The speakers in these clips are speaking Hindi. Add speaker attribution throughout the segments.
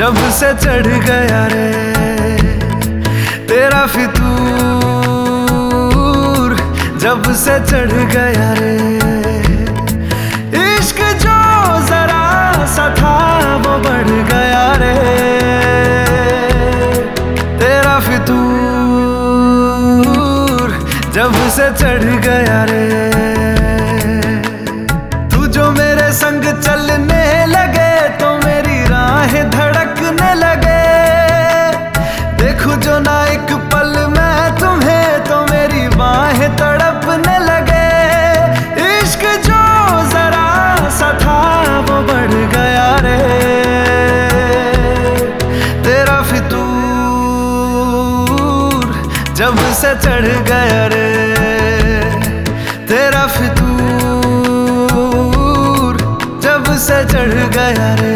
Speaker 1: जब से चढ़ गया रे, तेरा फितूर जब से चढ़ गया रे। इश्क जो जरा सा था, वो बढ़ गया रे। तेरा फितूर जब से चढ़ गया रे। तू जो मेरे संग चलने देखो जो ना एक पल मैं तुम्हें तो मेरी बाहें तड़पने लगे। इश्क जो जरा सा था, वो बढ़ गया रे। तेरा फितूर जब से चढ़ गया रे। तेरा फितूर जब से चढ़ गया रे।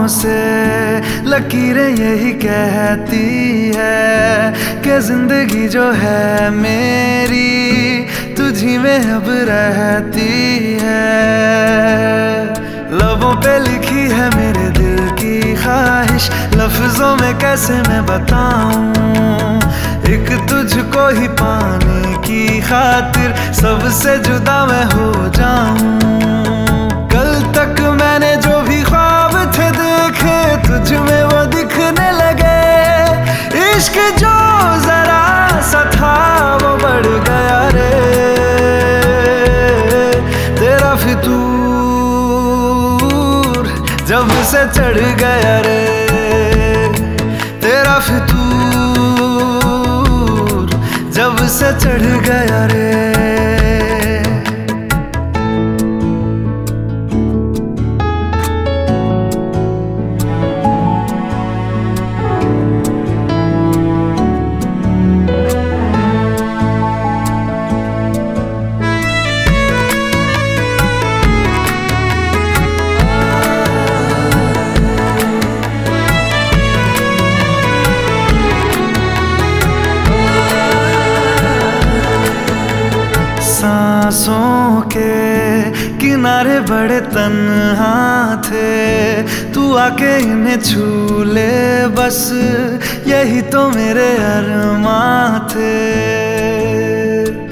Speaker 1: हाथों से लकीरें यही कहती है कि ज़िंदगी जो है मेरी, तुझी में अब रहती है। लबों पे लिखी है मेरे दिल की ख्वाहिश, लफ्जों में कैसे मैं बताऊँ? एक तुझको ही पाने की खातिर सबसे जुदा मैं हो। से चढ़ गया रे। तेरा फितूर जब से चढ़ गया रे। सांसों के किनारे बड़े तन्हा थे। तू आके इन्हें छू ले, बस यही तो मेरे अरमा थे।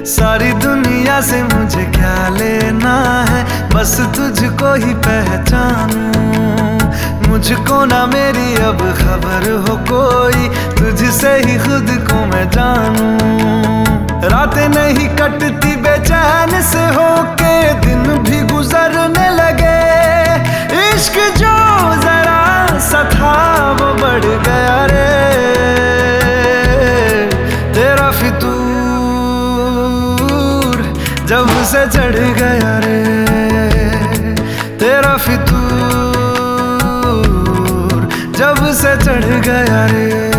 Speaker 1: सारी दुनिया से मुझे क्या लेना है, बस तुझको ही पहचानूं। मुझको ना मेरी अब खबर हो कोई, तुझसे ही खुद को मैं जानूं। रातें नहीं कटती बेचैन से होके दिन भी गुजरने लगे। इश्क जो जरा सा था, वो बढ़ गया रे। तेरा फितूर जब से चढ़ गया रे। तेरा फितूर जब से चढ़ गया रे।